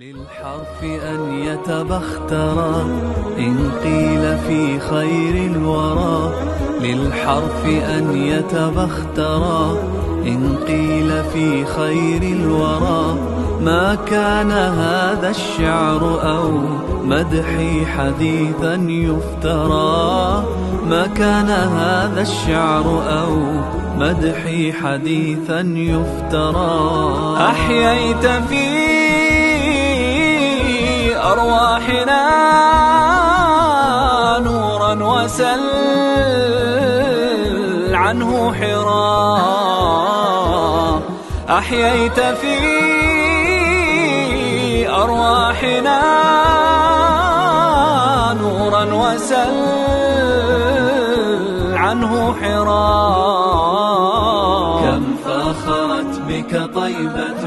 للحرف أن يتبخترا. إن قيل في خير الورى. للحرف أن يتبخترا. إن قيل في خير الورى. ما كان هذا الشعر أو مدحي حديثا يفترى. ما كان هذا الشعر أو مدحي حديثا يفترى. أحييت في أرواحنا نورا وسل عنه حرا. أحييت في أرواحنا نورا وسل عنه حرا. كم فخرت بك طيبة